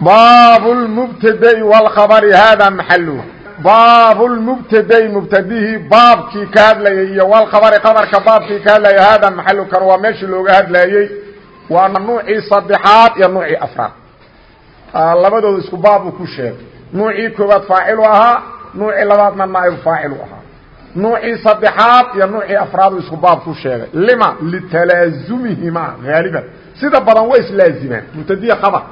bab الmbtd والkبr hada mحl baab الmbtd mbtdihii baabkii ka hadlayay iyo wlkhabri khabarka baabkii ka hadlayay hada maxalu kan waa meeshii looga hadlayey waana nuucii saddexaad iyo nuucii afraad labadooda isku baab uu ku sheegay nuucii koowaad faacilu ahaa nuucii labaadna naaib faacilu ahaa nuucii saddexaad iyo nuucii afraadu isku baab ku sheegay lima litalaazumihima haaliban sida badan way islaazimaan mubtadiya khabar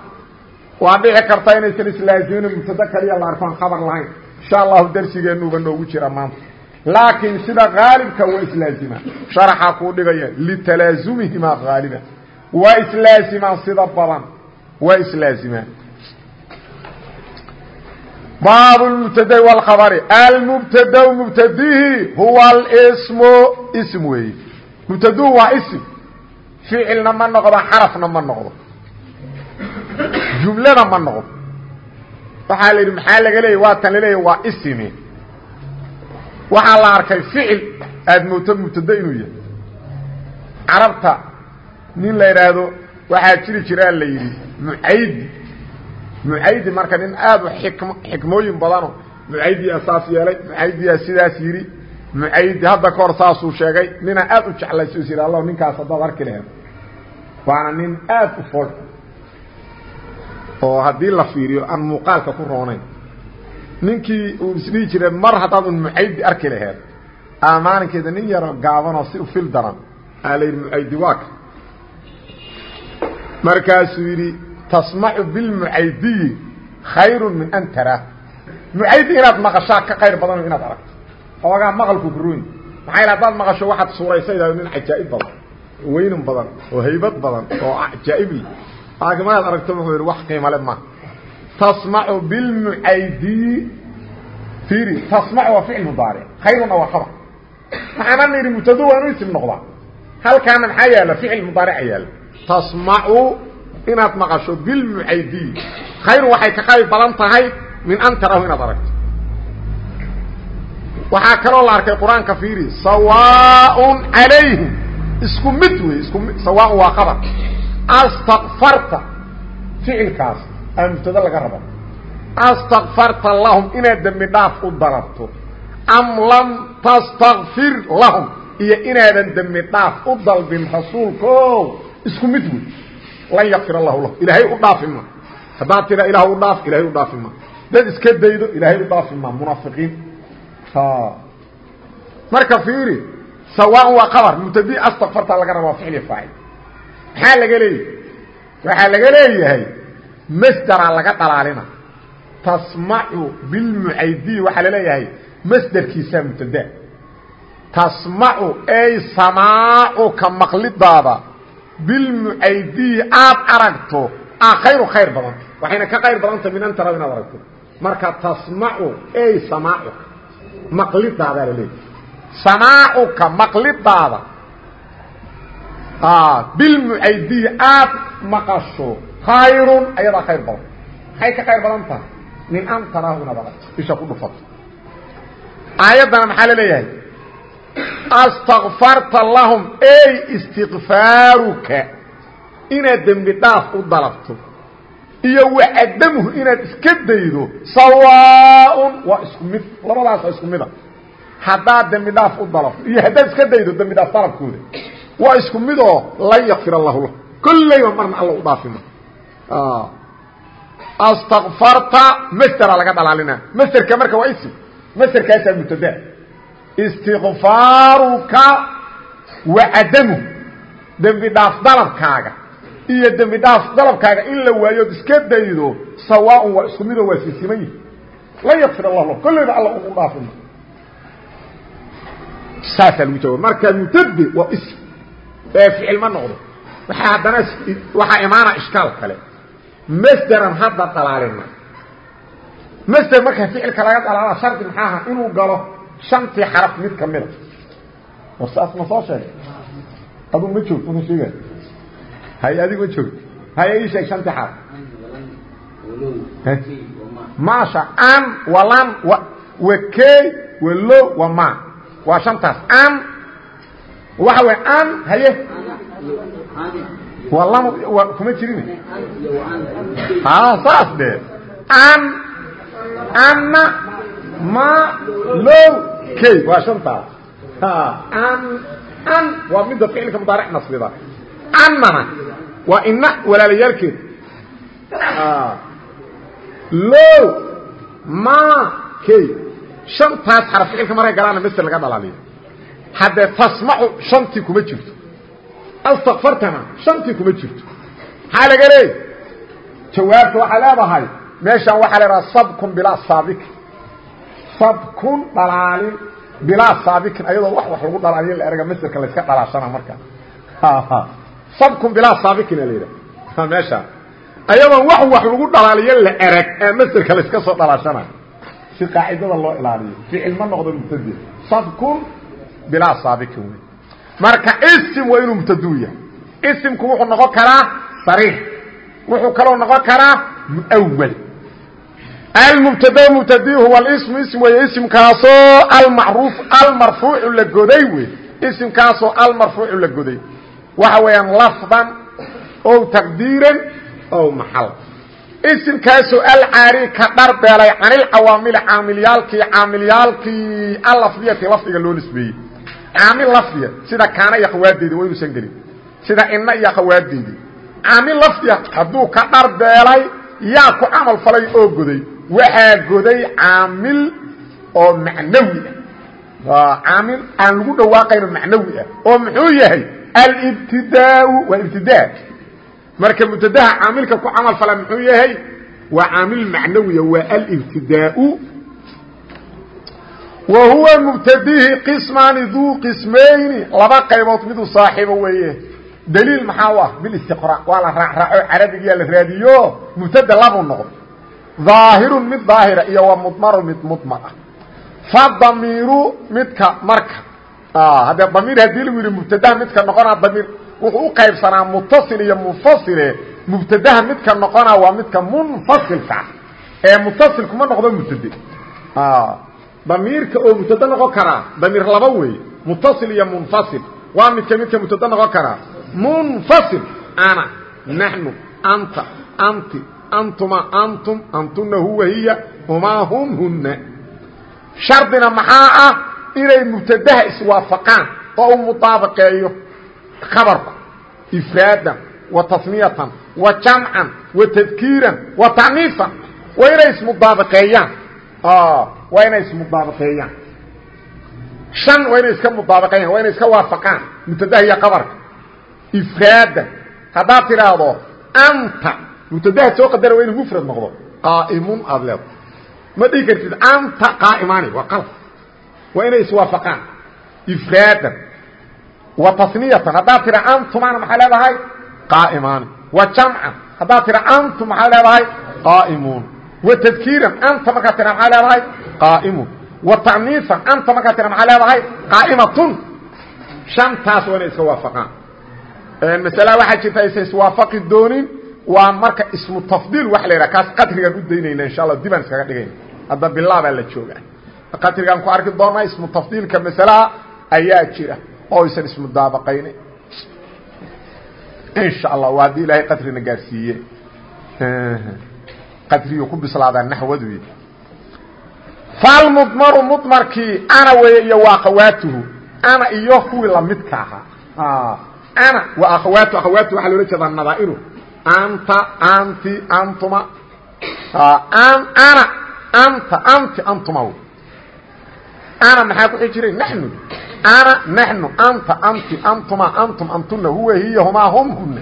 waa dhici karta inaysan islaazimin mubtado kaliya la arkoon khabar lahayn. Insha allahu darsigeennuuba noogu jira maanta. Laakiin sida haalibka waa islaazimaan sharaxaa kuu dhigaya litalaazumihimaa haaliban waa islaazimaan sida badan waa islaazimaan. Baab mbtd wlkhabri almbtd mbtdihi huwa alsmu ism weeye mubtaduu waa ism. Ficilna ma noqdo xarafna ma noqdo jumlana ma noqdo waxaa la yidhi maxaa laga leeyay waa tan laleeya waa ismi waxaa la arkay ficil aada mooto mubtado inuu yahay. Carabta nin la yidhaahdo waxaa jiri jiraa la yidhi mucaydi mucaydi marka nin aad u xikm xikmooyin badano. Mucaydiyaa saas yeelay mucaydiyaa sidaas yidhi mucaydi hadda ka hor saasuu sheegay ninaa aad u jeclaysa is yidhi allah ninkaas haddaad arki laheed waana nin aad u fool oo haddii la fiiriyo aan muuqaalka ku roonayn ninkii uu isdhihi jiray mar haddaad un mucaydi arki laheed aa maalinkeeda nin yaroo gaabanoo si u fil daran. Aa la yidhi mucaydi waaka markaasuu yidhi tasmacu bilmucaydiyi khayru min an taraa mucaydi inaad maqashaa ka qayr badano inaad aragto. Xoogaa maqalku kuroyn maxaa yal hadaad maqasho waxaad suuraysayda nin cajaa'ib badan oo weynan badan oo haybad badan oo cajaa'ibli laakiin markaad aragto wuxuu yidhi wax qiimale ma. Tasmacu bilmucaydiyi fiiri tasmacu waa ficil mudaaric. Khayruna waa khabar. Maxaana nidhi mubtado waa inu isim noqdaa. Halkaana maxaa yaalla ficil mudaarica yaalla tasmacu inaad maqasho bilmucaydiyi khayru waxay ka qayb badan tahay min an tarahu inaad aragto. Waxaa kaloo la arkay qur'aanka fiiri sawaaء calayhim. Isku mid wey isku mid sawaaء waa qabar astakfarta ficilkaas aa mubtado laga raba astakfarta lahum inaad dembi dhaaf u dalabto am lam tastakfir lahum iyo inaadan dembi dhaaf u dalbin rasuulko isku mid wey lan yakfir allahu lahu ilaahay u dhaafi ma haddaad tira ilaah u dhaaf ilahay u dhaafi ma dad iska daydo ilaahay u dhaafi ma munaafiqiin marka fiiri sawaan waa qabar mubtadi astakfarta laga rabaa ficli faacil maxaa laga leeyahay? Waxaa laga leeyahay masderaa laga dhalaalina. Tasmacu bilmucaydiyi waxaa la leeyahay masderkiisaa mubtada. Tasmacu ay samaacuka maqlidaada bilmucaydiyi aad aragto a khayru khayr badan. Waxayna ka qayr badanta min an inaad aragto. Marka tasmacu ay samaacuka maqlidaadaa laleeyahy samaacuka maqlidaada bilmucaydiyi aad maqasho. Khayrun ayadaa khayr badan. Maxay ka qayr badan tahay. Min an taraahu inaad aragto isha ku dhufato aayaddana maxaa la leeyahay? Astakfarta lahum ey istikfaaruka inaad dembi dhaaf u dalabto. Iyo wacadamuhu inaad iska daydo. Sawaaun waa isku mid. Labadaas waa isku mida haddaad dembi dhaaf u dalabto iyo haddaad iska daydo dembi dhaaf dalabkooda waa isku mid oo lan yakfir allahu lah kollayba marna alla u dhaafima astakfarta masderaa laga dhalaalina. Masderka marka waa ism. Masderkaasaa mubtada. Istikfaaruka wacadamuhu dembi dhaaf dalabkaaga. Iyo dembi dhaaf dalabkaaga in la waayood iska daydo sawaaun waa isku midoo waa siisiman yihi lan yakfir allah lah kollayba alla u dhaafima saasaa lagu jawaab marka mubtade waa ism ficil ma noqdo. Waxaa haddana waxaa imaana ishkaal kale. Masderan hadda dhalaalina masder marka ficilka laga dhalaala shardi maxaa aha? Inuu galo shantii xaraf mid ka mida war saas ma soo sheegay? Aduu ma joogto ma sheega hay adigu ma joogto hay ii sheeg shantii xaraf. Maasha an walan wakey walo wama waa shantaas. An waxa wey an haye. Waa lama kuma jirin. Saas de. An anna ma low key waa shantaas an an waa midda ficilka mudaaric nasbida annana waa ina walaalayaalkeed low ma key shantaas xaraf ficilka markay galaana masel laga dhalaaliyo haddee tasmacu shantii kuma jirto. Astakfartana shantii kuma jirto. Maxaa laga leey? Jawaabta waxaa leedahay meeshaan waxaa la idhaha sabkun bilaa saabikin sabkun dhalaalin bilaa saabikin ayadoo wax wax lagu dhalaaliyo la erga masderka layska dhalaashana marka. Sabkun bilaa saabikin a la yidhaha. Meeshaan. Ayadoon wax wax lagu dhalaaliyo la erag ee masderka layska soo dhalaashana. Si qaacidada loo ilaaliyo ficil ma noqdo mubtadi. Sabkun bilaa saabikin wey marka isim waa inuu mubtaduu yahay. Isimku wuxuu noqon karaa sariix. Wuxuu kaloo noqon karaa muawal almubtada mubtadi huwa ismu ism weeye isimkaasoo almacruuf almarfuucu la goday wey isimkaasoo almarfuucu la goday. Waxa weeyaan lafdan ow taqdiiran ow maxal. Isimkaasoo alcaari ka dharbeelay canilcawaamili caamilyaalkii caamilyaalkii allafdiyati lafdiga loo nisbeeyey caamil lafdiya sida kaana iyo khawaadeedii waa inuusan gelin. Sida ina iyo khawaadeedii caamil lafdiya hadduu ka dharbeelay yaa ku camal falay oo goday. Waxaa goday caamil oo macnawi ah. Caamil aan lagu dhawaaqayno macnawi ah oo muxuu yahay? Alibtidaau waa ibtidaa. Marka mubtadaha caamilka ku camal fala muxuu yahay? Waa caamil macnawiya waa alibtidaau wa huwa mubtadihi qismaani duu qismayni. Laba qaybood miduu saaxiibo weeye. Daliil maxaa u ah? Bilistiqraa waa la raacraaco carabigiyaa la raadiyo. Mubtada labuu noqdo daahirun mid daahira iyo wa mudmaru mid mudmar ah fa damiiru midka marka. Haddee damiir haddii lagu yidhi mubtadaha midka noqonaa damiir wuxuu u qaybsanaa mutasil iyo munfasile. Mubtadaha midka noqonaa waa midka munfasilka. Ee mutasil kuma noqdo mubtade damiirka oo mubtado noqon karaa damiir laba weeye mutasil iyo munfasil. Waa midka midka mubtado noqon karaa. Munfasil ana naxnu anta anti antuma antum antuna huwa hiya humaa hum huna shardina maxaa ah? Inay mubtadaha iswaafaqaan oo u mudaabaqeeyo khabarku ifraadan wa tasniyatan wa jamcan wa tadkiiran wa taniisan waa inay ismudaabaqeeyaan waa inay ismudaabaqeeyaan shan waa inay iska mudaabaqeeyaan waa inay iska waafaqaan? Mubtadaha iyo qabarka ifraadan haddaad tidhaahdo anta. Mubtadaha soo qadara waa inuu mufrad noqdo. Qaa'imun aada leedo ma dhihi kartid anta qaa'imaani waa qalb waa inay iswaafaqaan ifraadan wa tasniyatan. Haddaad tidha antumaana maxaa leedahay? Qaa'imaani. Wa jamcan. Haddaad tidha antum maxaa leedahay? Qaa'imuun wa tadkiiran anta markaad tidha maxaa leedahay? Wa ta'niisan anta markaad tidha maxaa leedahay? Qaa'imatun. Shantaas waa inay iska waafaqaan. Masala waxaa jirta aysan iswaafaqi doonin waa marka ismu tafdiil waxa la yidhaha kaas qadrigaan u daynayna insha allah dibaan iskaga dhigayna. Hadda bilaabaa la jooga qadrigaan ku arki doonaa ismu tafdiilka masalaha ayaa jira oo aysan ismu daabaqaynin insha allah waa haddii ilaahay qadrina gaarsiiye qadriyu ku bislaadaa naxwadu. Falmudmaru mudmarkii ana weeye iyo waa akhawaatuhu. Ana iyo kuwii lamidka ahaa ana wa akhawaatu akhawaatu waxaa loola jeedaa nadaa'iru. Anta anti antuma. Ana anta anti antuma ana maxaa ku xijiray naxnu. Ana naxnu anta anti antuma antum antuna huwa hiya humaa hum huna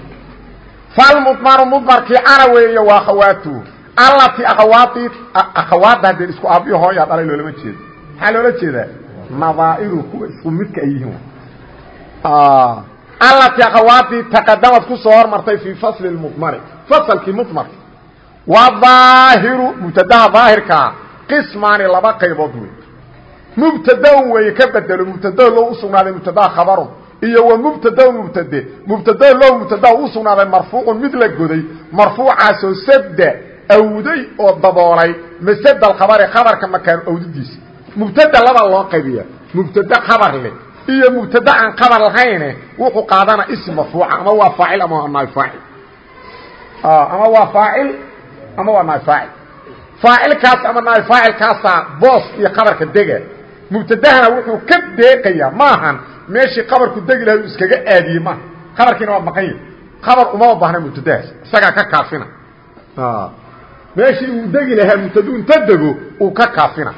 falmudmaru mudmarkii ana weeye waa akhawaatuhu allati akhawaati akhawaadda haddeen isku aabiyo hooyaa dhalay loolama jeedo maxaa loola jeedaa? Nadaa'iru kuwa isku midka ay yihiin. Allatii akhawaadii taqadamad ku soo hormartay fii fasli mudmari. Fasalkii mudmarka. Wadaahiru mubtadaha daahirkaa qismaani laba qaybood wey mubtadaun weeye ka bedelo mubtado loo usugnaaday mubtadaa khabarun. Iyo wa mubtadaun mubtade. Mubtado loo mubtadaa u sugnaaday marfuucun mid la goday. Marfuucaasoo sadda awday oo daboolay masada alkhabari khabarka makaan awdidiisa. Mubtada laba loo qaybiya mubtade khabar leh iyo mubtade aan khabar lahayne wuxuu qaadana ism marfuuca ama waa faacil ama waa naab faacil. Ama waa faacil ama waa naab faacil. Faacilkaas ama naab faacilkaasaa boos iyo khabarka dega. Mubtadahana wuxuu ka deeqayaa maahan meeshii qabarku degi lahay iskaga aadiyey maaha waa maqan yahi khabar umama baahna mubtadahaas isagaa ka kaafina meeshii uu degi lahaa mubtadu inta dego uu ka kaafina.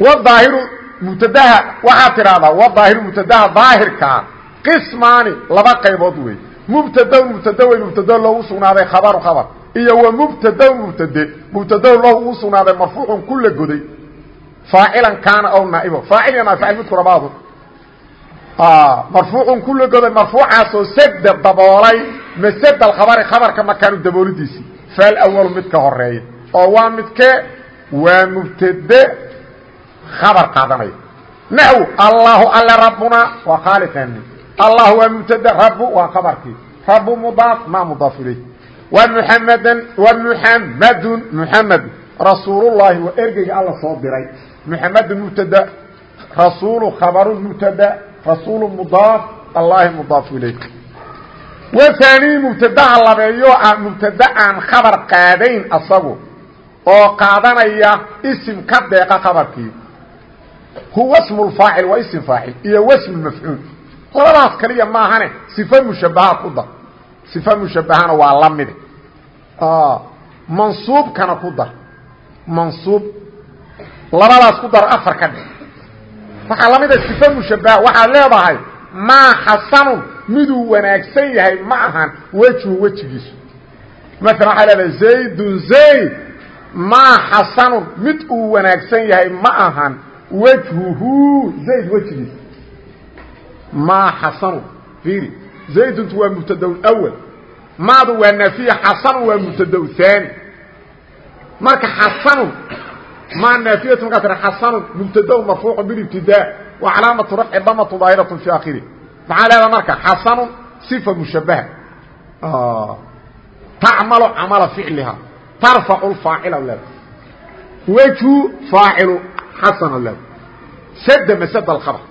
Wadaahiru mubtadaha waxaa tidhahdaa wadaahiru mubtadaha daahirkaa qismaani laba qaybood wey mubtado mubtado wey mubtado loo u sugnaaday khabaru khabar iyo wa mubtado mubtade mubtado loo u sugnaaday marfuucun ku la goday. Faacilan kaana aw naaibo. Faacil iyo naafacil midku rabaadu marfuucun ku la goday marfuucaasoo sada daboolay masada alkhabari khabarka makaanu daboolidiisii faalawalu midka horreeya oo waa midke waa mubtade khabar qaadanaya naxw allahu alle rabbuna waa khaaliqeeni allah waa mubtade rabu waa khabarkii. Rabu mudaaf ma wa muxamadan wa muxamadun muxamed rasuulullaahi waa ergeyga alla soo diray. Muxamedun mubtada rasuulu khabaru mubtada rasuulu mudaaf allahi mudaaf ilayh waani mubtadaha labeeyo ah mubtada aan khabar qaadayn asagu oo qaadanaya isim ka deeqa khabarkii. Huwa smu faacil waa ism faacil iyo wasmu mafcuul. Labadaas kaliya maahane sifa mushabaha ku dar. Sifa mushabahana waa la mide mansuubkana ku dar. Mansuub. Labadaas ku dar afar ka dhig. Waxaa lamida sifa mushabaha waxaad leedahay maa xasanun miduu wanaagsan yahay ma ahan wejhu wejigiisu. Maala waxaa leedahay zaydun zayd maa xasanun mid uu wanaagsan yahay ma ahan wejhuhu zayd wejigiisa. Maa xasanun fiiri. Zayduntu waa mubtadaw awal. Maadu waa naafiya xasanun waa mubtadaw haani marka xasanun maa naafiyatu markaa tira xasanun mubtadaw marfuucu bilibtidaa wa calaamatu rafci damatu daahiraة fi akhiri maxaa leedaa marka xasanu صifa mushabaha tacmalu camala ficliha tarfacu faacila leeda wejhu faacilu xasana le sada masada alkhabar.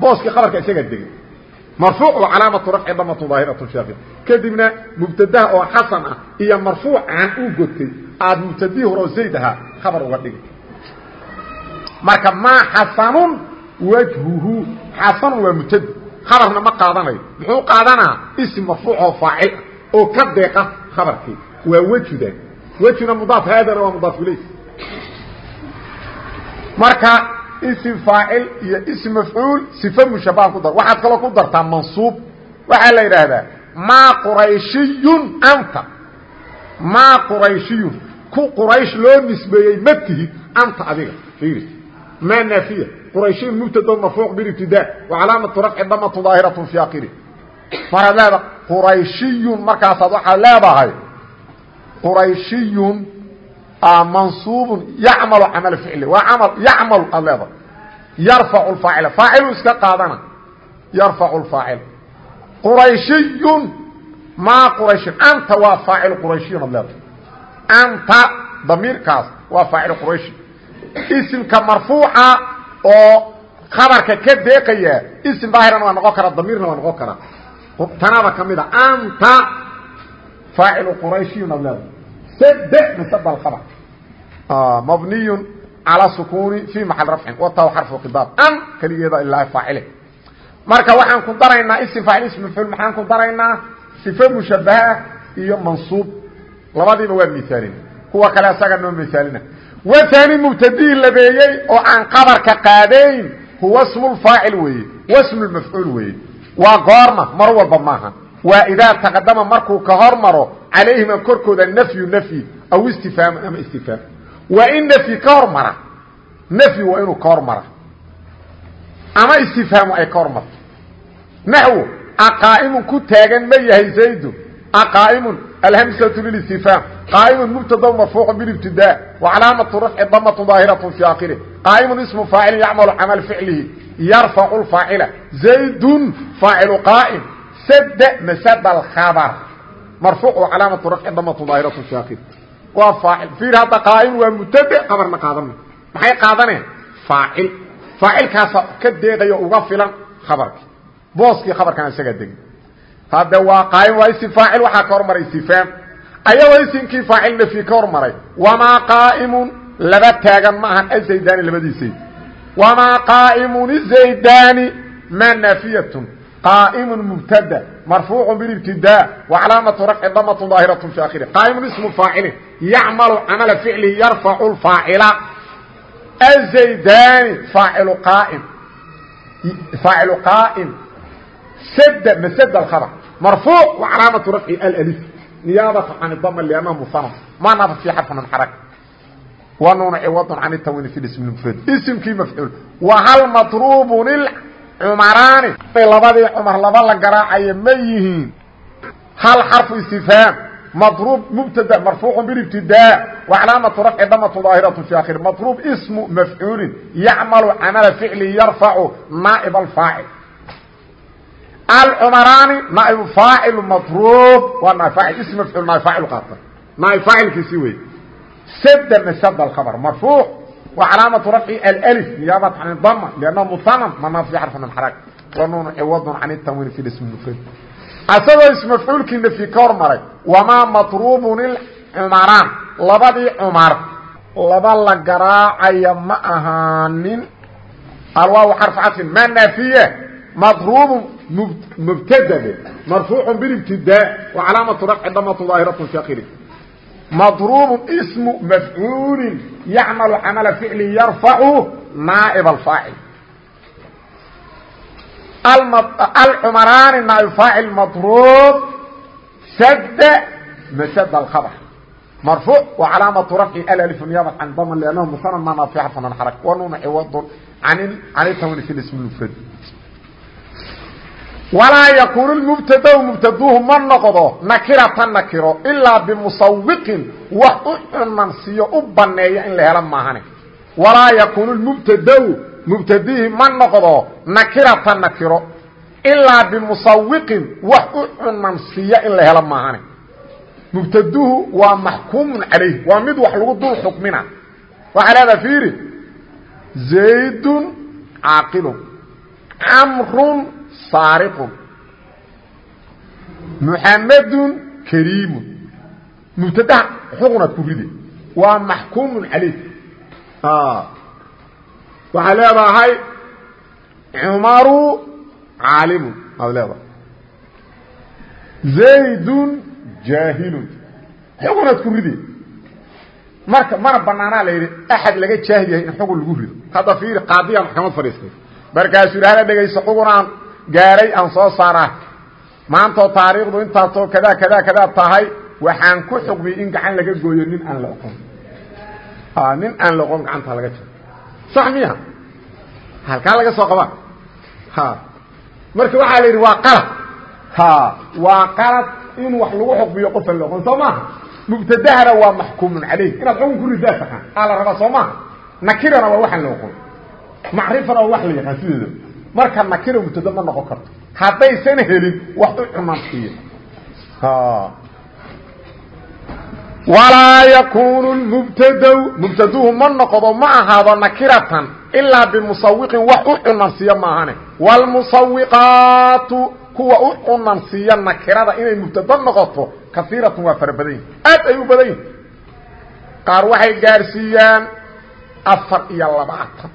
Booskii khabarka isagaa degay. Marfuuc oo calaamatu rafci damatu daahiratu shaaqid kadibna mubtadaha oo xasan ah iyo marfuucan uu gotay aad mubtadihii hore oo zayd ahaa khabar uga dhigay. Marka maa xasanun wajhuhu xasanun waa mubtadi khabarna ma qaadanayo muxuu qaadanaa? Ism marfuuc oo faacil ah oo ka deeqa khabarkii. Waa wejhudan wejhuna mudaaf haadana waa mudaaf ilay marka ism faacil iyo ism mafcuul صife mushabaha ku dar. Waxaad kaloo ku dartaa mansuub. Waxaa la yidhaahdaa maa qurayshiyun anta. Maa qurayshiyun. Ku quraysh loo nisbeeyey ma tihid anta adiga. Ir maa naafiya qurayshiyun mubtado marfuuc bilibtidaa wa calaamatu rafci damatu daahiraة fi akiri maraad leeda qurayshiyun markaasaad waxaad leedahay qurayshiyun mansuub yacmalu camal ficli. Waa amal yacmalu aad leeda yarfacu faacila faacilu iska qaadana. Yarfacu faacil qurayshiyun maa qurayshin anta waa faacil qurayshiyun ad leeda anta damiirkaas waa faacil qurayshi. Isimka marfuuca oo khabarka ka deeqaya isim daahirana waa noqon karaa damiirna waa noqon karaa tanaba ka mida anta faacilu qurayshiyun ad leeda mbniy calى sukuni fi maal rafcin wata xarfu khidaab an keligeeda ilaa faacile. Marka waxaan ku daraynaa ism faacil ism mafcuul maxaan ku daraynaa صife mushabaha iyo mansuub. Labadiiba waa misaalin kuwa kale asaga noo misaalina wtani mubtadii labeeyey oo aan qabarka qaadayn huwa smu faacil weeye wa smu mafcuul weeye. Waa goorma mar walba maaha. Waa idaa taqadama markuu ka hormaro calayhima korkooda nafyu nafyi aw istifhaam ama istifhaam. Waa in nafyi ka hormara. Nafyi waa inuu ka hormara. Ama istifhaamu ay ka hormarto. Naxwo aqaa'imun ku taagan ma yahay zaydu. Aqaa'imun alhamsatu lilistifhaam qaa'imun mubtada marfuucu bilibtidaa wa calaamatu rafci damatu daahiratu fi aakhirih qaa'imun ismu faacilin yacmalu camal ficlihi. Yarfacu lfaacila zaydun faacilu qaa'im. Sad masad alkhabar. Marfuuc wa calaamatu rafci damatu daahiratu fi aakhirih waa faacil fiir hadda qaa'im waa mubtade qabarna qaadanay maxay qaadaneen faacil faacilkaasa ka deeqayo uga filan khabarkii booskii khabarkana isagaa degay hade waa qaaim waa ism aacil waxaa ka hormaray istifhaam ayagoo isimkii faacil nafyi ka hormaray. Wamaa qaaimun laba taagan ma ahan azaydani labadiisay wamaa qaaimun izaydaani ma naafiyatun. Qaaimun mubtada marfuucu biاbtidaa wacalaamatu rafci damatu daahiraة fi akhiri qaaimun ismu faacili yacmalu camala ficlihi yarfacu faacila azaydani aacilu qaaim. Aacilu qaa'im. Sad masad abr marfuuع وcalaamaةu rafci alأlif niyaabata can dm لأnnahu musanaf ma naba fi xarfi min xaraka wa nuuna ciwad can الtawin fi ism mfrad ismkii mafcuul wa hal maطruubun ilcumaraani labadii cumar laba la garaacayo ma yihiin hal xarfu istifhaam مضروب مبتدا مرفوع بالابتداء وعلامة رفع ضمة ظاهرة في آخر مضروب اسم مفعول يعمل عمل فعل يرفع نائب الفاعل alcumaraani naaibu faacil mafruub waa naai ism mafcuul naai faacil qaata naai faacilkiisi wey sad masad alkhabar marfuuc wa calaamatu rafci alf niyaabata can idama liannahu muhanan manaa fi xarfi min xarag wa nuunu ciwadun can itamwiin fi ismi mufrad asagoo ism mafcuulkii nafyi ka hormaray wamaa matruubun ilcumaraan labadii cumar laba la garaacaya ma ahaanin alwaaw xarfu cadfin ma naafiye marfuucu bilibtidaa wa calaamatu rafci damatu daahiratu fi akhiri madruubun ismu mafcuulin yacmalu camala ficli yarfacu naa'ib alfaacil alcumaraani naab faacil madruub sad masad alkhabr marfuuc wa calaamatu rafci alif niyaabat can dama liannahu musanan ma naafixa faman xarak wa nuuna ciwadun can tawni fi ismi mufrad walaa yakuunu mubtadau mubtaduhu ma noqdo nakiratan nakiro ilaa bimusawiqin wax u cunansiiyo u baneeya in la helo maahane walaa yakuunu mubtadau mubtadihi ma noqdo nakirata nakiro ilaa bimusawiqin wax u cunansiiya in la helo maahane mubtaduhu waa maxkuumun calayh waa mid wax lagu dul xukmina. Waxaa leedaha fiiri saariqun muxamedun kariimun. Mubtadaha xukunaad ku ride waa maxkuumun calayh waxaa leedahay cumaru caalimun. Aad leedahay. Zaydun jaahilun. Xugunaad ku ride marka mana banaanaa la yidhi axad laga jaahil yahay in xugun lagu rido. Hadda fiiri qaadiya maxkamad fadhiistay. Markaasuu yidhi hala dhegayso xugunaan gaaray aan soo saaraa. Maantoo taariikhdu intaasoo kadaa kadaa kadaa tahay waxaan ku xukmiyey in gacan laga gooyo nin aan la oqon. Nin aan la oqon gacanta laga jaro sax miya? Halkaa laga soo qabaa? Marka waxaa la yidhi waa qalad. Waa qalad in wax lagu xukmiyo qofan la oqon soo maaha mubtadahana waa maxkuumun calayh. Inaad xukun ku ridaa taqaan aa la rabaa soo maaha nakirana waa waxaan la oqon. Macrifana waa wax la yaqaan sideeda marka nakira mubtada ma noqon karto. Haddaysan helin wax u cunansiiyo walaa yakunu mubtadw mubtaduhu ma noqdo ma ahaado nakiratan ilaa bimusawiqin wax u cunansiiyo maahane. Wlmusawiqaatu kuwa u cunansiiya nakirada inay mubtado noqoto kaiiratun waa fara badan yihiin aad ay u badan yihiin qaar waxay gaarsiiyaan afar iyo labaatan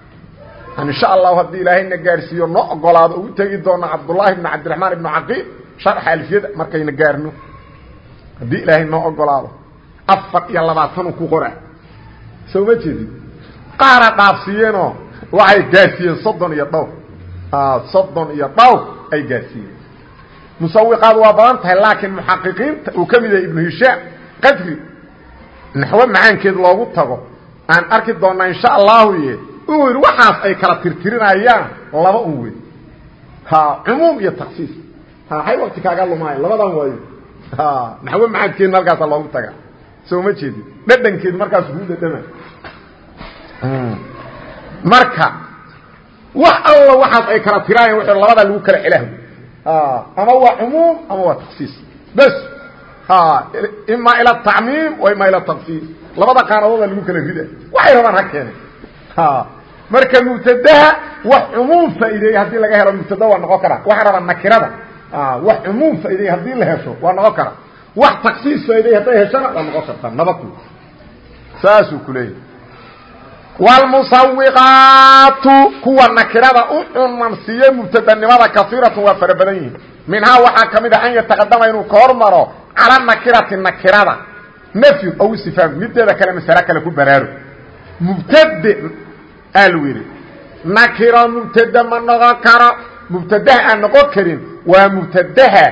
insha allahu haddii ilaahayna gaarsiiyo noo ogolaado ugu tegi doona cabdullaahi ibn cabdiraxmaan ibnu caqiil sharxa alfiyada markayna gaarno. Haddii ilaahay noo ogolaado afar iyo labaatan ku qora soo ma jeedid qaara dhaafsiiyeenoo waxay gaarsiiyeen soddon iyo dhowr soddon iyo dhowr ay gaarsiiyeen. Musawiqaadu waa badan tahay laakiin muxaqiqiinta uu ka mid yahay ibnu hishaam qadri naxwo macaankeed loogu tago. Aan arki doonaa insha allahu ye uu yidhi waxaas ay kala tirtirinayaan laba un wey ha cumuum iyo taksiis ha hay wakti kaaga lumaayo labadan waayo ha naxwe maxaadkeedna halkaasa loogu taga soo ma jeedi dhadhankeed markaas kuu dhadhama marka wax alla waxaas ay kala tiraayeen w labada lagu kala celahdo ama waa cumuum ama waa taksiis bs ima ilى tacmiim wa ima ilى taksiis labada qaanadooda lagu kala rida. Waxay rabaan ha keene marka mubtadaha wax cumuum faa'iideeye haddii laga helo mubtada waa noqon karaa. Waxaa rabaa nakirada. Wax cumuum faa'ideeye haddii la hesho waa noqon karaa. Wax taksiis faa'ideeye hadday heshona waa noqon kartaa nabadku saasuu ku leeyahy wlmusawiqaatu kuwa nakirada u cunansiiye mubtadanimada kaiiratu waa fara badan yihiin. Minhaa waxaa ka mid a an yataqadama inuu ka hormaro cala nakirati nakirada. Nafyu aw istifhaam mideeda kale masale ku baraaro. Mubtade aa lagu yidhi nakiro mubtade ma noqon karo. Mubtadaha aan noqon karin waa mubtadaha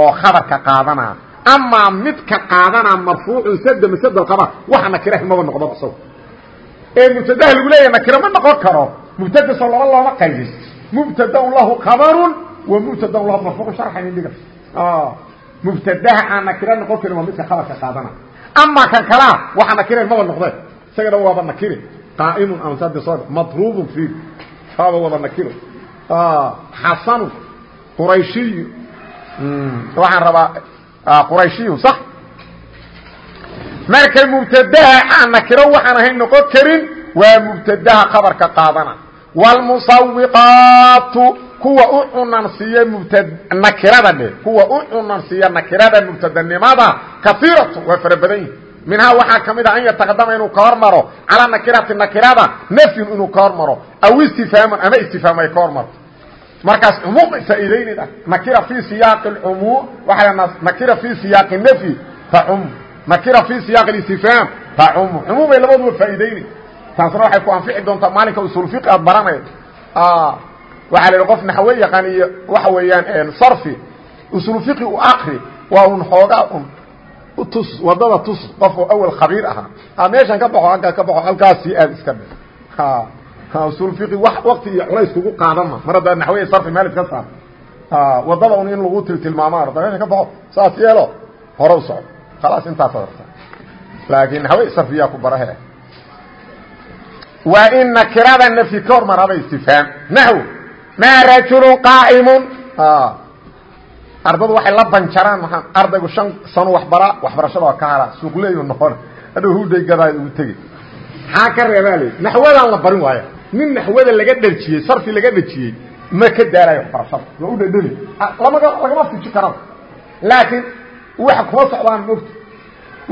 oo khabarka qaadanaa amaa midka qaadanaa marfuucun sada masada qabar waxa nakiraha maba noqdo isago ee mubtadaha lagu leeyahy nakiro ma noqon karo. Mubtada soo laba looma qaybin. Mubtadaun lahu khabarun wa mubtadaun lahu marfuucu sharxan indhiga mubtadaha aan nakiro noqon karin waa midka khabarka qaadana amaa kan kalaa waxa nakireen maba noqdeen. Isaga dhan waaba nakire qaa'imun amsadi soo madruubun fi waaba wada nakiro xasanu qurayshiyu waxaan rabaa qurayshiyu sax marka mubtadaha aan nakiro waxaan ahayn noqon karin waa mubtadaha khabarka qaadana wاlmusawiqaatu kuwa u cunansiiya nakirada dhe kuwa u cunansiiya nakirada mubtadanimada kaiiratu waa fara badan yihi minhaa waxaa ka mid a an yataqadama inuu ka hormaro calaa nakirati nakirada nafyun inuu ka hormaro aw istifhaaman ama istifhaam ay ka hormarto. Markaas cumuum ay faa'iideynayda nakira fii siyaaqi اcumuum waxaa nakira fii siyaaqi nafyi tacum nakira fii siyaaq اistifhaam tacumu cumuumay labaduba faa'iideynay taasna waxay ku anfici doontaa maalinka usul fiqi aad baranaydo waxaa la yidhi qof naxwe yaqaan iyo waxa weeyaan sarfi. Usul fiqi u akri waa un xoogaa un utus waddada tus qof oo awel khabiir ahaa meeshan ka baxo halkaa ka baxo halkaasii aad iska dhe fiqi wax wakti iyo culays kugu qaadama mar haddaa naxwe iyo sarfi meel iska saar. Wadada un in lagu tiltilmaamo arda meeshan ka baxo saas yeelo hore u socdo. Khalaas intaasaad artaa laakiin naxwe sarfiyaa ku barahe. Waa in nakirada nfyi ka hormaraba istifhaam naxw maa rajulu qaa'imun ardadu waxay la banjaraan maaa ardaygu shan sano waxbaraa waxbarashada ka haraa suuqleeyu noqon hadhow huday gadaad ugu tegi. Maxaa ka reebaa le naxwadaan la barin waaya nin naxwada laga dharjiyey sarfi laga dhajiyey ma ka daarayo waxbarashada. Waa u dhadheli lamaga lagama fiji karaba laakiin waxa kuma socdaan mogta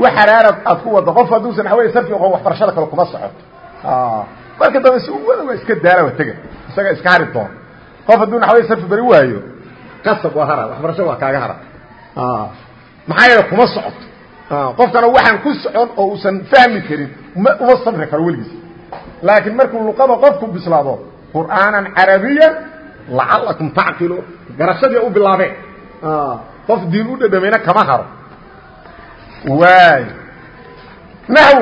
wax haraara aad ku wado. Qof hadduusan naxwada sarfi oqon waxbarashada kale kuma socoto. Marka dambe si wada waa iska daala waa tega. Isaga iska hari doona. Qof hadduu naxwada sarfi bari waayo qasab waa hara waxbarashada waa kaaga hara. Maxaa yeele kuma socoto qofkana waxaan ku socon oo uusan fahmi karin ma uma sabri karo weligiis. Laakiin markuu luqada qofku bislaado qur'aanan carabiya lacalakum tacqiluun. Garashadii u bilaabeen. Qof diin u dhadhamayna kama haro. Waay. Naxw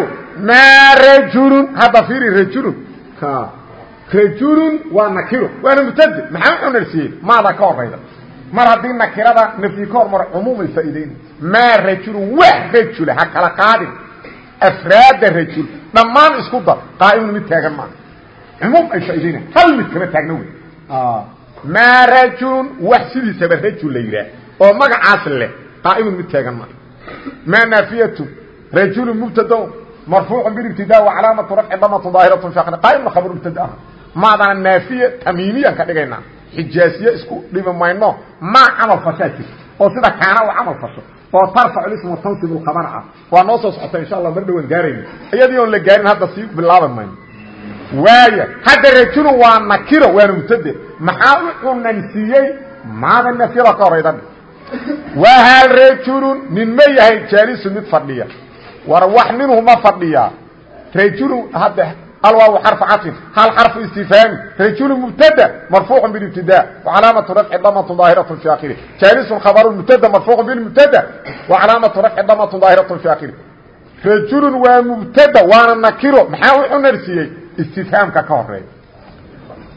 maa rajulun hadda fiiri rajulun. Rajulun waa nakiro waana mubtade maxaa cunarsiiyey maada ka horayda mar haddii nakirada nafyi ka hormaro cumuumay faa'iidayna maa rajulu wax rajula ha kala qaadin. Afraada rajul dhammaan isku dar qaa'imun mid taagan maaha cumuum ay faa'iidayna hal mid kama taagna wey. Ah. Maa rajulun wax sidiisaba rajul la yidhaah oo magacaas leh qaa'imun mid taagan maaha maa naafiyatun rajulun mubtado marfuucun bilibtidaa wacalaamatu rafci damatu daahiratu shaaqina qaa'imun khabar mubtada aha maadana naafiya tamiimiyan ka dhigaynaa xijaaziye isku dhibi mayno maa camal fashaa jirta oo sida kaana u camal fasho oo tarfacu ismu tansibu lkhabar ah waa noo soo socota insha allah mar dhawaan gaarayna iyadii oon la gaarin hadda sii bilaaban mayno. Waaya hadda rajulun waa nakiro waana mubtade. Maxaa u cunansiiyey? Maada naafiyada ka horaydan waa hal rajulun nin ma yahay jaalisu mid fadhiya. War wax ninhu ma fadhiyaa rajulun hadda الواو حرف عطف هل حرف استفهام رجل مبتدا مرفوع بالابتداء وعلامة رفع ضمة ظاهرة في آخره جالس خبر المبتدا مرفوع بالمبتدا وعلامة رفع ضمة ظاهرة في آخره رجل ومبتدا وانا نكره محاول حنرسيه استفهام ككهري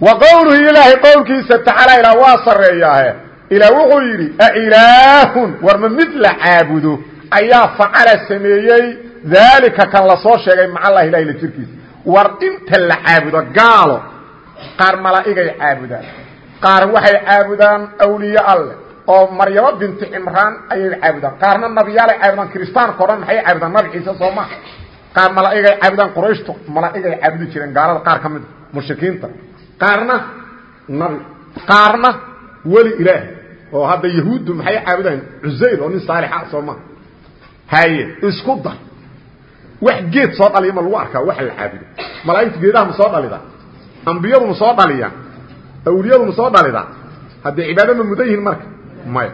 wa qowluhu ilaahay qowlkiisa tacaala ilaa waa sarreeyaahe ilaa wuxuu yidhi ailaahun war ma mid la caabudo ayaa facala sameeyey daalika kan la soo sheegay macallahi ilahi la jirkiisa war inta la caabudo gaalo qaar malaa'igay caabudaan. Qaar waxay caabudaan awliye alleh oo maryamo binti cimraan ayay caabudaan. Qaarna nabiyaalay caabudaan kiristaanka o dhan caabudaan? Nabi ciise soo qaar malaa'igay caabudaan qurayshtu malaa'igay caabudi jireen gaalada qaar ka mida mushrikiinta. Qaarna nabi qaarna weli ilaah oo hadda yahuuddu maxay caabudaan? Cusayr oo nin saalixa soo maa haye isku dar wax geed soo dhaliya ma lagu arkaa waxa la caabudo malaa'igtu geedaha ma soo dhalida. Ambiyadu ma soo dhaliya awliyadu ma soo dhalida. Haddee cibaado ma mudan yihiin marka maya.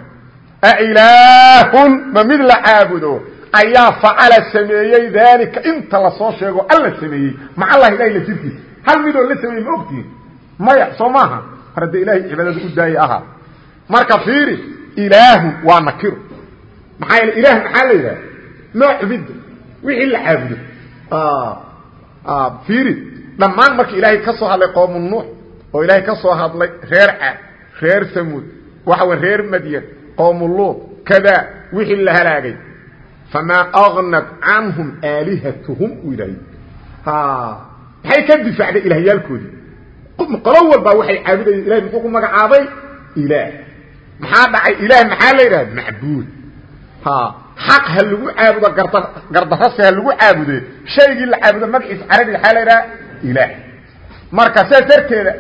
Ailaahun ma mid la caabudo. Ayaa facala sameeyey daalika. Inta la soo sheego alla sameeyey. Maca allahi ilahi la jirkiisa. Hal midoo la sameeyey ma ogtihin maya soo maaha. Mar haddee ilaahay cibaadada u daayay ahaa. Marka fiiri ilaahun waa nakiro maxaa ilaah maxaa la yidhaha cubidda wixii la caabudo fiiri. Dhammaan markii ilaahay ka soo hadlay qoomu nuux oo ilaahay ka soo hadlay reer caad reer samuud waxa wey reer madyan qowmu luud kada wixii la halaagay. Famaa agnad canhum aalihatuhum uu ilaahay maxay ka difaacday ilahyaalkoodii qolo walbaa waxay caabudayeen ilahay muxuu ku magacaabay? Ilaah. Maxaa dhacay? Ilaah maxaa la yidhaha macbuud xaq ha lagu caabudo garda gardarase ha lagu caabude shaygii la caabudo magaciisa carabiga waxaa la yidhaha ilaah marka sidaas darteeda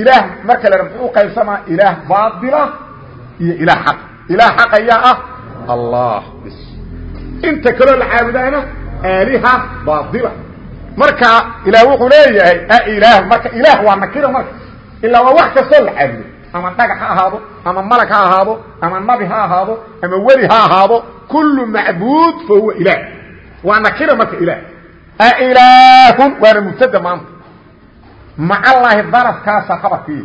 ilaah marka la muxuu qaybsamaa ilaah baatila iyo ilaah xaq ilaah xaq ayaa ah allah bis inta kaloo la caabudaana aaliha baatila marka ilaah wuxuu leeyahay ailaah marka ilaah waa nakiro marka ilaa waa wax kastoo la caabudo ama dhagax ha ahaado ama malag ha ahaado ama nabi ha ahaado ama weli ha ahaado macbuud fa huwa ilaah. Waa nakira marka ilaah. Ailaahun waana mubtada maanta. Maca allaahi darafkaasa khabarkii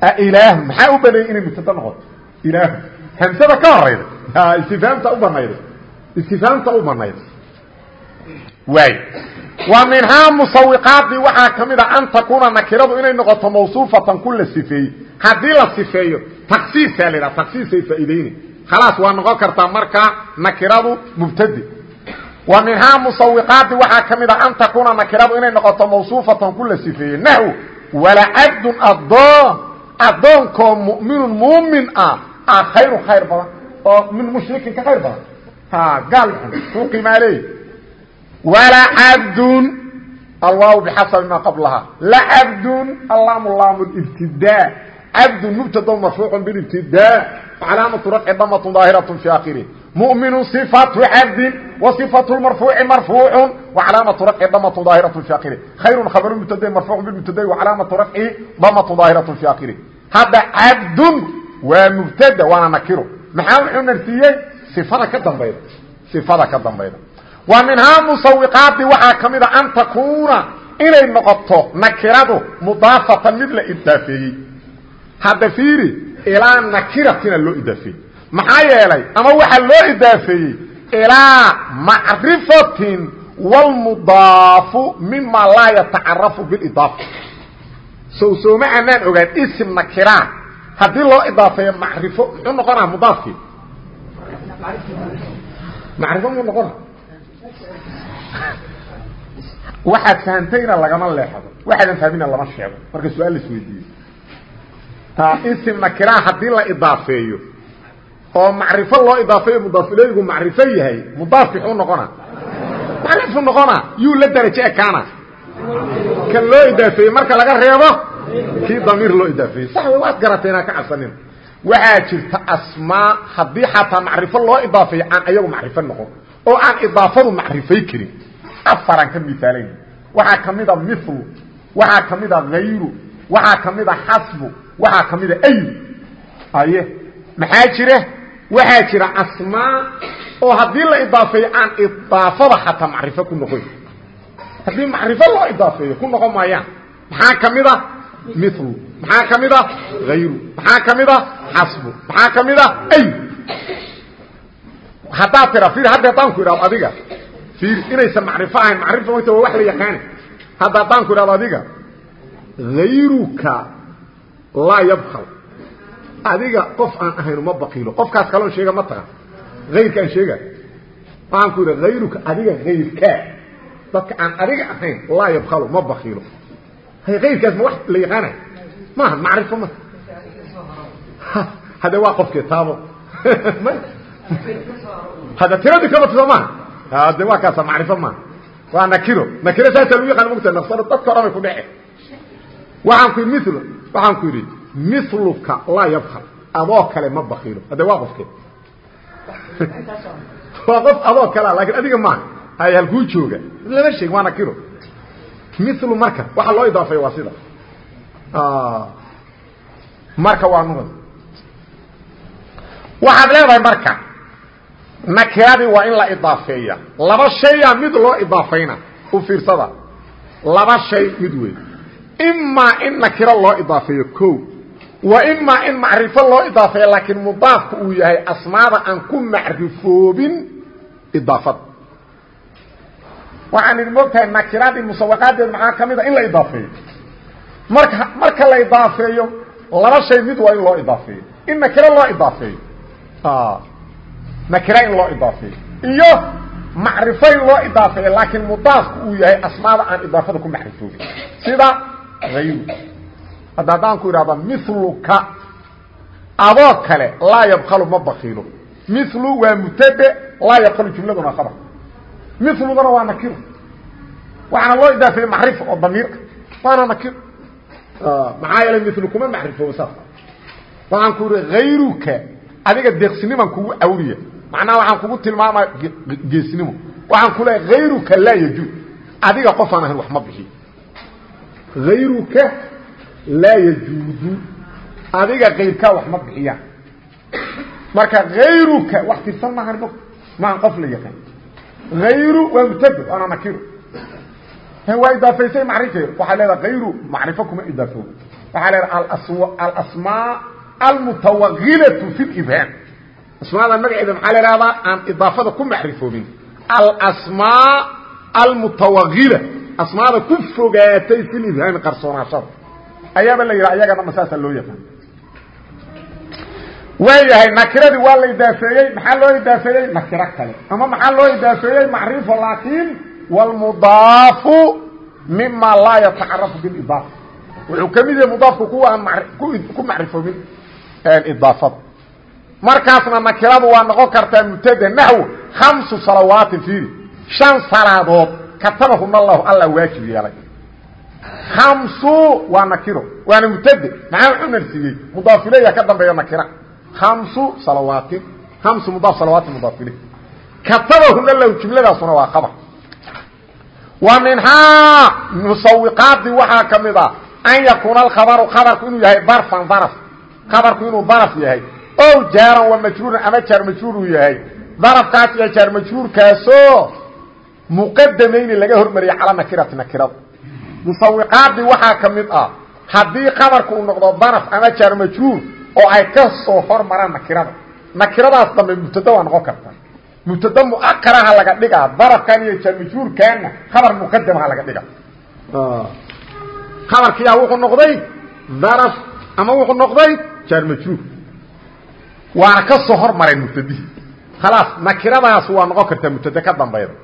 ailaahun maxaa u baneeyey inay mubtada noqoto? Ilaahu hamsada ka horayda. Istifaamta u banayda istifaamta u banayda waay. Wa minhaa musawiqaadii waxaa ka mid a an takuuna nakiradu inay noqoto mawsuufatan ku la sifeeyey haddii la sifeeyo taksiisaa la yidhaha taksiisay faa'iideyni khalaas waa noqon kartaa markaa nakiradu mubtade wa minhaa musawiqaadii waxaa ka mid a an takuuna nakiradu inay noqoto mawsuufatan ku la sifeeyey naxw walacabdun addoon addoonkoo mu'minun muumin ah ah khayru khayr badan oo min mushrikin ka khayr badan gaal uu qimaaleey walacabdun alwaaw bixasabi maa qablahaa lacabdun allaamu laamu ibtidaa cabdun mubtado marfuucu bilibtidaa calaamatu rafci damatun daahiratu fi akhirih mu'minu صifatu cabdin wa صifatu marfuuci marfuucu wacalaamatu rafci damatun daahiratu fi akhirih khayrun khabaru mubtada marfuucu bilmubtadai wacalaamatu rafcihi damatun daahiratu fi akhirih hadda cabdun waa mubtada waana nakiro maxaa wuxuu narsiiyey? Ifada ka dambayda. Ifada ka dambayda. Wa minhaa musawiqaadii waxaa ka mid a an takuuna inay noqoto nakiradu mudaafatan mid la idaafeeyey hadda fiiri ilaa nakiratina loo idaafeeyey. Maxaa yeelay ama waxaa loo idaafeeyey ilaa macrifatin wlmudaafu mima laa yatacarafu bilidaafa sow sooma anaan ogaan ism nakira haddii loo idaafeeyo macrifo muxuu noqonaa mudaafkii macrifo muu noqona waxaad fahamtayna lagama leexdo. Waxaadan fahmina lama sheego. Marka su'aal la isweydiiyo ism nakiraa haddii la idaafeeyo oo macrifo loo idaafeeyo mudaaf ilaygu macrifo yahay mudaaf muxuu noqonaa macrifu noqonaa yuu la daraje ekaana. Kan loo idaafeeyey marka laga reebo kii damiir loo idaafeeyey sax way waad garatay inaan ka cabsanin. Waxaa jirta asmaa haddii xataa macrifo loo idaafeeyo aan ayagu macrifo noqon oo aan idaafadu macrifay karin. Afaraan ka miaalayn waxaa ka mida milu waxaa ka mida hayru waxaa ka mida xasbu waxaa ka mida ayu aye maxaa jira? Waxaa jira asmaa oo haddii la idaafeeyo aan idaafada xataa macrifo ku noqon haddii macrifo loo idaafeeyo ku noqon maayaan. Maxaa ka mida milu maxaa ka mida hayru maxaa ka mida xasbu. Maxaa ka mida ayu haddaad tira ir hadda haddaan ku idhahdo adiga ir inaysan macrifo ahayn macrifa mayta waa wax la yaqaani hadda haddaan ku idhahdo adiga hayruka laa yabkal adiga qof aan ahayn ma bakiilo qofkaas kaloon sheega ma taga ayrkaan sheega waxaan ku yidhi hayruka adiga hayrkaa dadka aan adiga ahayn laa yabkalo ma bakiilo ayrkaas ma wax la yaqaanay? Maaha macrifo ma hade waa qofkee taabo. Hada tiradii kama tuso maaha de waa kaasa macrifo maaha waa nakiro. Nakiro saasaa lagu yaqaan mogta naqsado dadka odhan bay ku dhece. Waxaan ku yidhi mil waxaan ku yidhi miluka laa yabkal adoo kale ma bakiilo hadde waa qofke waa qof adoo kalea laakiin adiga maaha ay halkuu jooga. Lama sheeg waa nakiro milu marka waxa loo idaafeeya waa sida. Marka waa nuad waxaad leedahay marka nakiradii waa in la idaafeeya laba shaya mid loo idaafayna u fiirsada. Laba shay mid wey imaa in nakiro loo idaafeeyo ko wa imaa in macrifo loo idaafeeya laakiin mudaafku uu yahay asmaada aan ku macrifoobin idaafada waxaan idin mogtahay nakiradii musawaqaadeed maxaa ka mid a in la idaafeeyo marka marka la idaafeeyo laba shay mid waa in loo idaafeeyo in nakiro loo idaafeeyo nakira in loo idaafeeyo iyo macrifo in loo idaafeeyo laakiin mudaafku uu yahay asmaada aan idaafada ku macrifoobin sida hayru hadda haddaan ku idhahda miluka adoo kale laa yabkalu ma bakiilo milu waa mutade laa yabkalu jumladuna khabar. Miludana waa nakiro waxaana loo idaafeeyey macrifo oo damiir. Ah waana nakiro maxaa yeelay milu kuma macrifoobo saas waxaan ku ihi hayruka adiga deeqsiniman kugu awriya. Macnaha waxaan kugu tilmaamaya geesnimo waxaan ku leehay hayruka laa yajuud adiga qofaan ahayn wax ma bixiyo hayruka laa yajuudu adiga kayrkaa wax ma bixiyaan marka hayruka wax tirsan maahan mo maahan qof la yaqaan hayru waa mutado waana nakiro waa idaafaysay macrifeed waxaa leedaha hayru macrifo kuma idaafoobo waxaa leedaha alasmaa almutawagilatu fi libhaam asmaada magaceeda maxaa la ihahdaa aan idaafada ku macrifoobin alasmaa almutawagila asmaada ku fogaatay fi libhaami qarsoonaashada ayaaba la yidhaha ayagana loo yaqaan. Waayahay nakiradii waa la idaafeeyey maxaa loo idaafeeyey nakiro kale. Ama maxaa loo idaafeeyey macrifo laakiin wlmudaafu mima laa yatacarafu bilidaafa wuxuu ka mid yahay mudaafku kuwa ku macrifoobin idaafada markaasna nakiradu waa noqon kartaa mubtada naxw khamsu salawaatin fiiri shan salaadood katabahuna allahu alla waajib yeelay khamsu waa nakiro waana mubtade maxaa wuxuu narsiiyey mudaaf ilayha ka dambeeya nakira. Khamsu salawaatin khamsu mudaaf salawaatin mudaaf ilay katabahuna allahu jumladaasuna waa khabar. Wa minhaa musawiqaadii waxaa ka mid a an yakuuna alkhabaru khabarku inuu yahay darfan daraf khabarku inuu daraf yahay. O jaaran wa majruuran ama jaar majruur uu yahay. Darafkaas iyo jaar majruurkaasoo muqadamayni laga hormariyay calaa nakirati nakirada musawiqaadii waxaa ka mid ah haddii khabarku uu noqdo daraf ama jaar majruur oo ay ka soo hormaraan nakirada. Nakiradaas dambe mubtada waa noqon karta. Mubtada muakaraha laga dhigaa darafkan iyo jaar majruurkaana khabar muqadamaha laga dhiga khabarkiyaa wuxuu noqday daraf ama wuxuu noqday jaar majruur waana ka soo hormaray mubtadihii. Khalaas nakiradaas waa noqon kartaa mubtade ka dambayda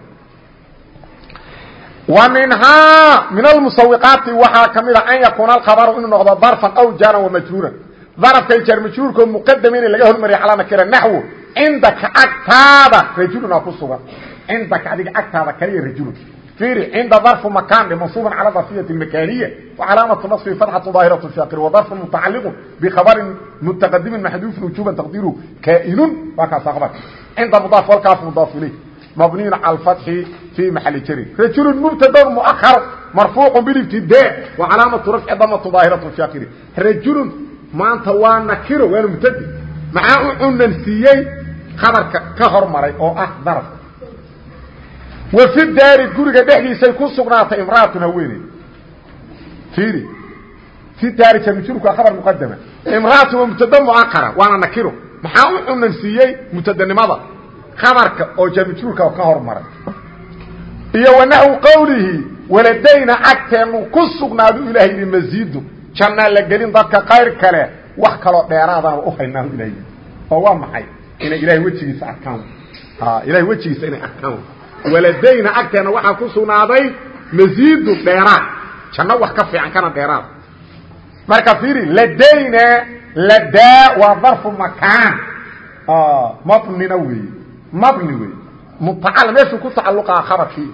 wa minhaa min almusawiqaati waxaa ka mid a an yakuuna alkhabaru inuu noqdo darfan aw jaaran wamajruuran darafkay jaar majruurkoo muqadama in laga hormariya calaa nakira naxwo cindaka agtaada rajuluna ku sugan. Cindaka adiga agtaada kaliya rajulun. Fiiri cinda darfu makaan dhe mansuuban cala dafiyati makaaniya wacalaamatu nasfi fatxatu daahiratu shaaqir wa darfun mutacaliqun bikhabarin mutaqadimin maxduufin wujuuban taqdiiru kaa'inun waa kaas aqbar cinda mudaaf walkaaf mudaaf ilayh والكاف مضاف إليه مبني على الفتح في محل جر رجل مبتدا مؤخر مرفوع بالابتداء وعلامة رفع ضمة ظاهرة في آخره رجل ما أنت وانكر وين مبتدئ معاه عننسيي خبر كهر مري أو أه ظرف وفي الدار guriga dhexdiisay ku sugnaatay imraatun haweeney fiiri fi daari jamjurku khabar muqadama imraatun waa mubtada muaqara waana nakiro maxaa u cunansiiyey mubtadanimada khabarka oo jamjurka ka hormaray. Iyo wanahu qawlihi waladayna agteennu ku sugnaadu ilahay yidhi masiidu jannaa la gelin dadka qayr kale wax kaloo dheeraadana u haynaa ilahay yidhi oo waa maxay? Inay ilahay wejigiisa arkaan. Ilahay wejigiisa inay arkaan. Waladayna agteenna waxaa ku sugnaaday masiidu dheeraad. Janno wax ka fiican kana dheeraad. Marka fiiri ladayna ladaa waa darfu makaan. Mabnina weeye mabni weeye mutacal meeshuu ku tacalluqaa khabarkii.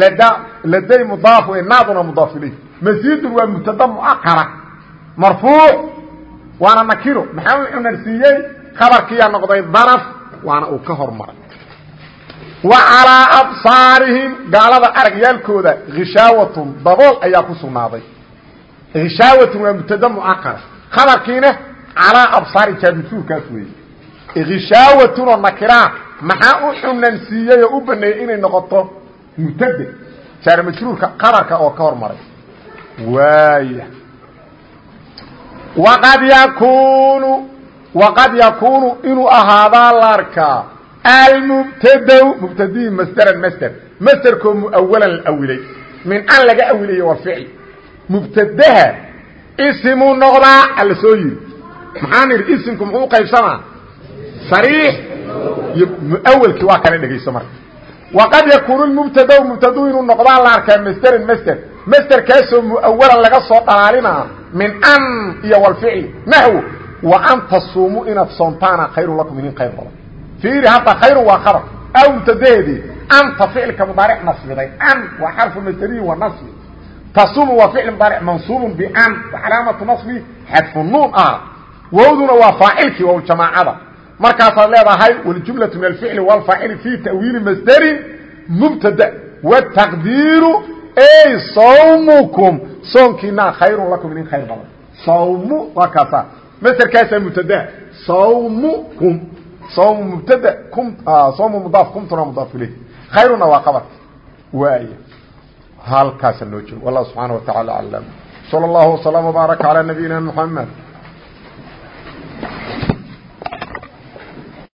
Lada laday mudaaf wey naaduna mudaaf ilayh masiidun waa mubtada muaqara marfuuc waana nakiro maxaa u cunarsiiyey khabarkiiyaa noqday daraf waana uu ka hormaray. Wa calaa absaarihim gaalada aragyaalkooda hishaawatun dabool ayaa ku sugnaaday. Hishaawatun waa mubtada muaqara khabarkiina calaa absaari jaabituurkaas weeye. Hishaawatun oo nakiraa maxaa u xunansiiyey oo u baneeyey inay noqoto mubtade jaar majruurka qadarka oo ka hormaray. Waaya waqad yakunu waqad yakunu inuu ahaadaa la arkaa almubtadaw mubtadihii masderan masder masderkoo muawalan la awilay min an laga awilayo waa ficil mubtadaha isimuu noqdaa alla soo yiri. Maxaan idhi isimku iyo muawalkii waa kala dhegayso marka. Waqad yakuunu mubtada mubtadu inuu noqdaa la arkaa masderan masder. Masderkaasoo muawalan laga soo dhalaalinaa min an iyo walficli naxwo wa an tasuumuu inaad soontaana khayru lakum idin khayr badan fiiri hadda khayrun waa khabar aw mubtadaheedii anta ficilka mudaaric nasbiday. An waa xarfu masderiyin wa nasbi. Tasuumu waa ficil mudaaric mansuubun bian wa calaamatu nasbi xadfu nuun ah. Wowduna waa faacilkii wow jamaacada markaasaad leedahay wاljumlaة min alficli wاlfaacili fi tawiili masderin mubtada wالtaqdiiru ey sawmukum soonkiinaa khayrun lakum idin khayr badan sawmu waa kaasa masderkaasaa mubtada sawmukum sawmu mubtada kum sawmu mudaaf kumtuna mudaaf ilayh khayruna waa qabar waaya halkaasa noo joogo wallah subxaana wa taعala aclam slى اllahu وsلام وbaarك عalى nabiyina mحamed